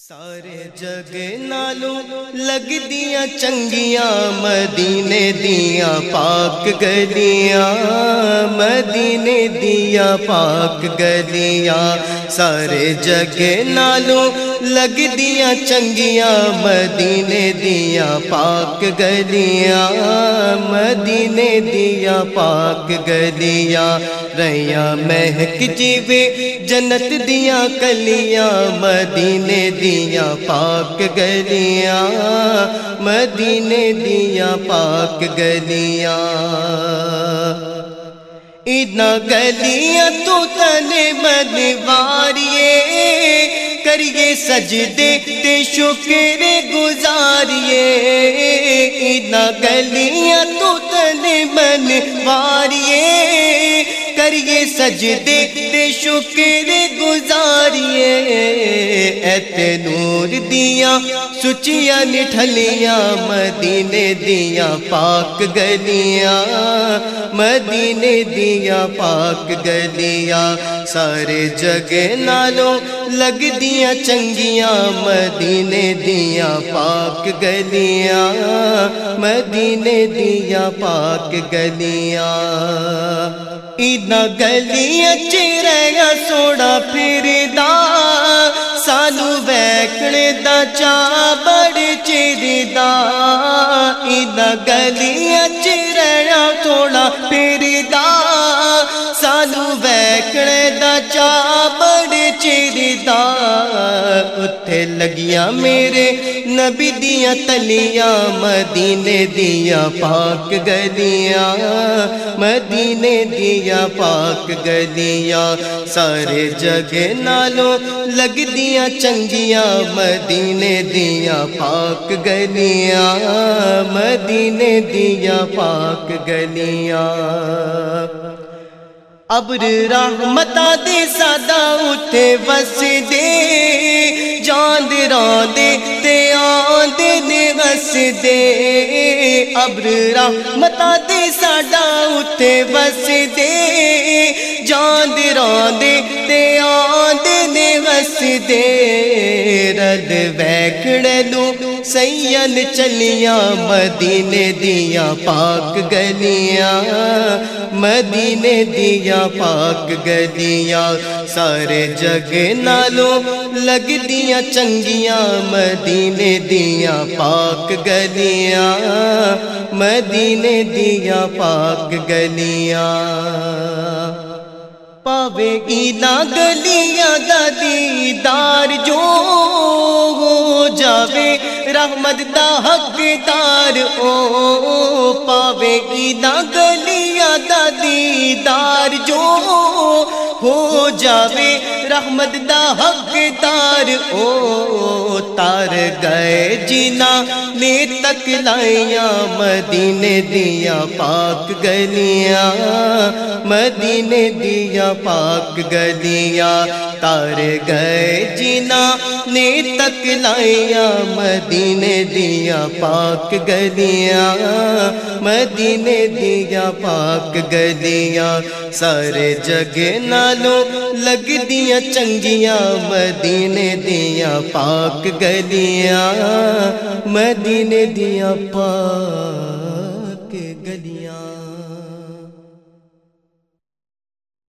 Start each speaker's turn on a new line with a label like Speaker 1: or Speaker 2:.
Speaker 1: سارے جگ نالوں لگ دیا چنگیاں مدینے دیا پاک گلیاں مدینے دیا پاک گلیاں سارے جگ نالوں لگ دیا چنگیاں مدینے دیا پاک گلیاں مدینے دیا پاک گلیاں ریاں مہک جیوے جنت دیا کلیاں مدینے دیا پاک گلیاں، مدینے دیا پاک گلیاں۔ اتنا گلیاں تو تنے بدواریے کریے سجدے تے شکر گزاریے۔ اتنا گلیاں تو تنے بدواریے کریے سجدے تے شکر گزاریے۔ ایتے نور دیا سچیاں نٹھلیاں، مدینے دیا پاک گلیاں، مدینے دیا پاک گلیاں، سارے جگہ نالوں لگ دیا چنگیاں، مدینے دیا پاک گلیاں، مدینے دیا پاک گلیاں۔ ادنا گلیاں چریا سوڑا پھر دا چا بڑ چردا دا ادنا گلیاں چریا سوڑا پھر سانو ویکڑے دا چا بڑ چر دا اتھے لگیاں میرے نبی دیا تلیاں، مدینے دیا پاک گلیاں، مدینے دیا پاک گلیاں۔ سارے جگہ نالوں لگ دیا چنگیاں، مدینے دیا پاک گلیاں، مدینے دیا پاک گلیاں۔ ابر رحمتا دے سادا اٹھے وس دے دے ابر رحمتا دے ساڈا اٹھے بس دے۔ جاند راندے تے آندے نے بس دے۔ رد ویکڑ لو سین چلیاں، مدینے دیا پاک گلیاں، مدینے دیا پاک گلیاں۔ سارے جگ نالوں لگ دیا چنگیاں، مدینے دیا پاک گلیاں، مدینے دیا پاک گلیاں۔ پاوے اینا گلیاں دا دیدار جو جاوے رحمت دا حقدار او پاوے گی نا گلیاں دا دیدار جو ہو جاوے۔ رحمت دا حقدار، او تار گئے جینا نے تک لائیاں، مدینے دیا پاک گلیاں، مدینے دیا پاک گلیاں، تار گئے جینا نے تک لائیاں، مدینے دیا پاک گلیاں، مدینے دیا پاک گلیاں، سارے جگہ نالوں لگ دیا چنگیاں مدینے دیاں پاک گلیاں مدینے دیاں پاک گلیاں۔